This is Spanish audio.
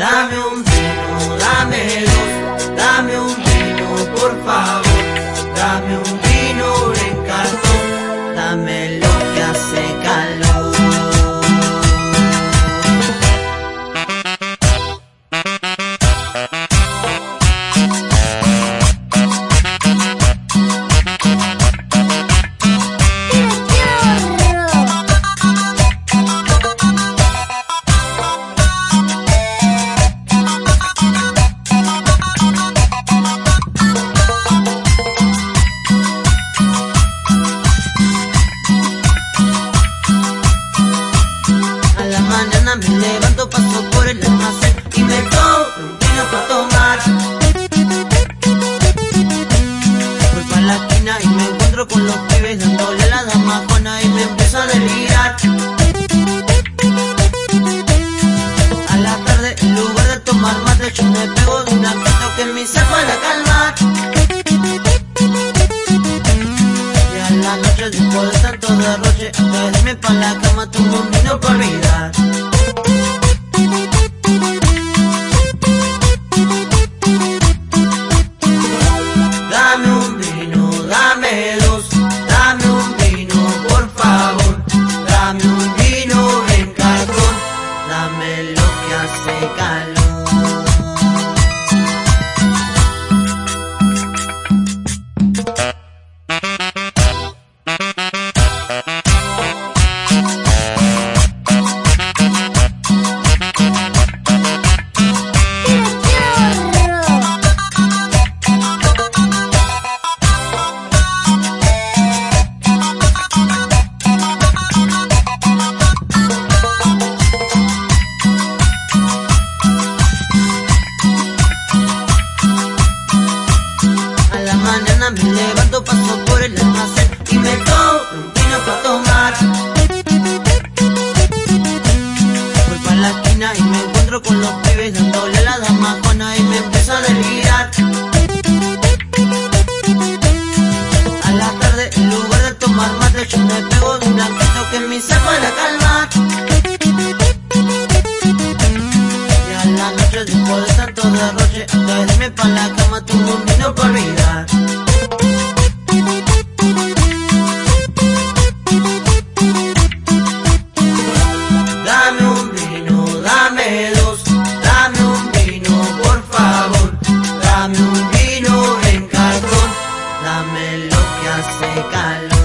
Dame un vino, dame dos, dame un mañana me levanto, paso por el almacén y me tomo un vino para tomar. Voy pa' la esquina y me encuentro con los pibes dándole a la dama y me empiezo a delirar. A la tarde, en lugar de tomar mate, yo me pego de una pito que me hice para calmar. Y tanto derroche, irme pa' la cama, tomo un vino para olvidar. Dame un vino, dame levanto, paso por el almacén y me tomo un vino para tomar. Voy pa' la esquina y me encuentro con los pibes dándole a la dama Juana y me empiezo a delirar. A la tarde, en lugar de tomar mate, yo me pego de una pito que me hice para calmar. Y a la noche, después de tanto derroche, antes de irme pa' la cama, tomo un para olvidar. se caló.